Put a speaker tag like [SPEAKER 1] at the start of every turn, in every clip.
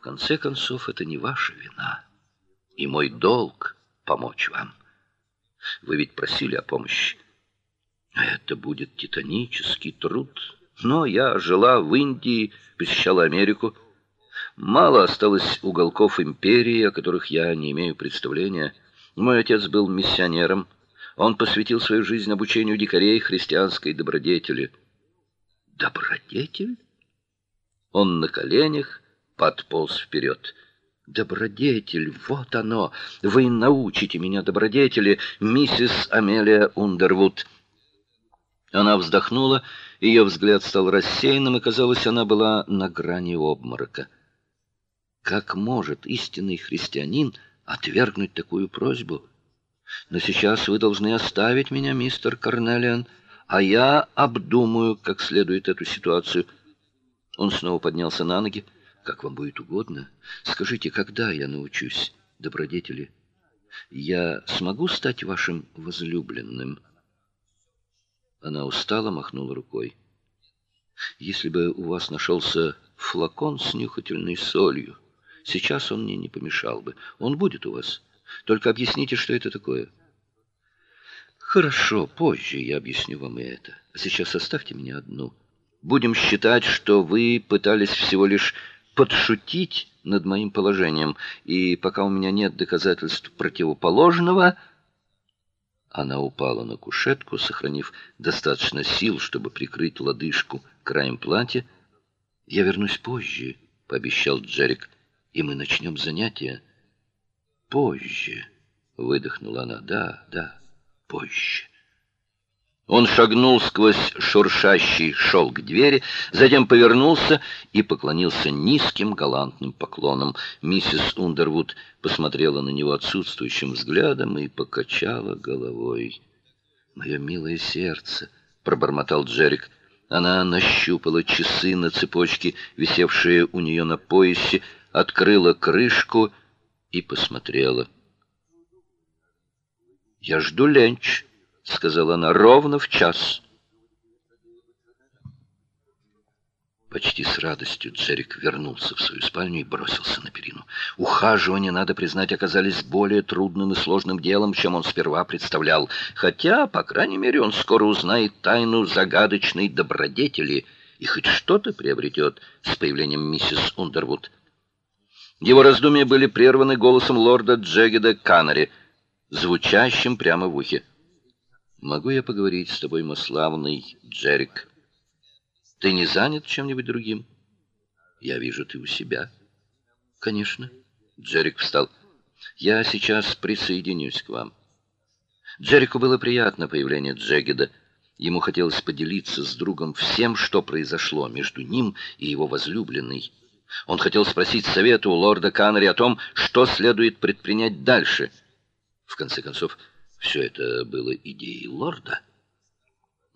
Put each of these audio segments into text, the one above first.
[SPEAKER 1] В конце концов, это не ваша вина, и мой долг помочь вам. Вы ведь просили о помощи. Это будет титанический труд. Но я жила в Индии, посещала Америку. Мало осталось уголков империи, о которых я не имею представления. Мой отец был миссионером. Он посвятил свою жизнь обучению дикарей христианской добродетели. Добродетель? Он на коленях подполз вперед. Добродетель, вот оно. Вы научите меня добродетели, миссис Амелия Ундервуд. Она вздохнула, ее взгляд стал рассеянным, и казалось, она была на грани обморока. Как может истинный христианин отвергнуть такую просьбу? Но сейчас вы должны оставить меня, мистер Карнелиан, а я обдумаю, как следует эту ситуацию. Он снова поднялся на ноги. Как вам будет угодно. Скажите, когда я научусь добродетели? Я смогу стать вашим возлюбленным? Она устало махнула рукой. Если бы у вас нашелся флакон с нюхательной солью, сейчас он мне не помешал бы. Он будет у вас. Только объясните, что это такое. Хорошо, позже я объясню вам это. А сейчас оставьте меня одну. Будем считать, что вы пытались всего лишь подшутить над моим положением, и пока у меня нет доказательств противоположного, она упала на кушетку, сохранив достаточно сил, чтобы прикрыть лодыжку краем платья. Я вернусь позже, пообещал Джерик, и мы начнем занятия позже, выдохнула она. Да, да, позже. Он шагнул сквозь шуршащий шелк к двери, затем повернулся и поклонился низким галантным поклоном. Миссис Ундервуд посмотрела на него отсутствующим взглядом и покачала головой. «Мое милое сердце», — пробормотал Джерик. Она нащупала часы на цепочке, висевшие у нее на поясе, открыла крышку и посмотрела. «Я жду ленч», — сказала она, — «ровно в час». Почти с радостью Джерик вернулся в свою спальню и бросился на перину. Ухаживания, надо признать, оказались более трудным и сложным делом, чем он сперва представлял. Хотя, по крайней мере, он скоро узнает тайну загадочной добродетели и хоть что-то приобретет с появлением миссис Ундервуд. Его раздумья были прерваны голосом лорда Джегеда Канари, звучащим прямо в ухе. «Могу я поговорить с тобой, мой славный Джерик?» Ты не занят чем-нибудь другим? Я вижу, ты у себя. Конечно. Джерик встал. Я сейчас присоединюсь к вам. Джерику было приятно появление Джегеда. Ему хотелось поделиться с другом всем, что произошло между ним и его возлюбленной. Он хотел спросить совета у лорда Каннери о том, что следует предпринять дальше. В конце концов, все это было идеей лорда.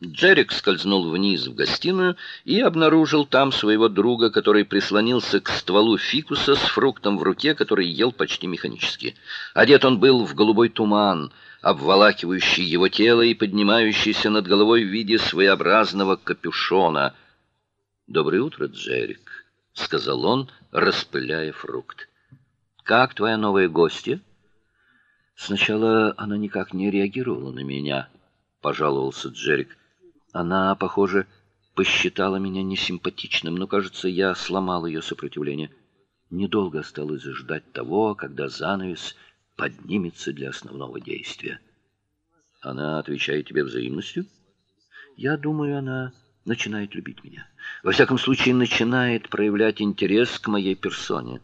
[SPEAKER 1] Джерик скользнул вниз в гостиную и обнаружил там своего друга, который прислонился к стволу фикуса с фруктом в руке, который ел почти механически. Одет он был в голубой туман, обволакивающий его тело и поднимающийся над головой в виде своеобразного капюшона. «Доброе утро, Джерик», — сказал он, распыляя фрукт. «Как твоя новая гостья?» «Сначала она никак не реагировала на меня», — пожаловался Джерик. Она, похоже, посчитала меня несимпатичным, но, кажется, я сломал ее сопротивление. Недолго осталось ждать того, когда занавес поднимется для основного действия. Она отвечает тебе взаимностью? Я думаю, она начинает любить меня. Во всяком случае, начинает проявлять интерес к моей персоне.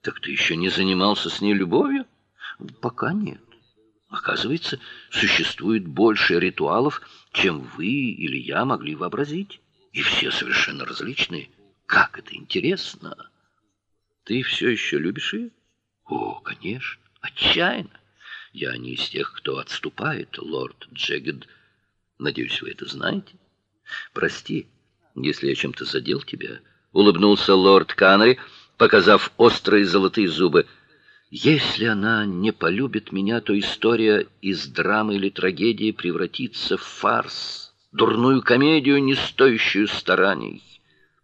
[SPEAKER 1] Так ты еще не занимался с ней любовью? Пока нет. Оказывается, существует больше ритуалов, чем вы или я могли вообразить, и все совершенно различные. Как это интересно! Ты все еще любишь ее? О, конечно, отчаянно. Я не из тех, кто отступает, лорд Джегед. Надеюсь, вы это знаете. Прости, если я чем-то задел тебя, улыбнулся лорд Канри, показав острые золотые зубы. Если она не полюбит меня, то история из драмы или трагедии превратится в фарс, дурную комедию, не стоящую стараний.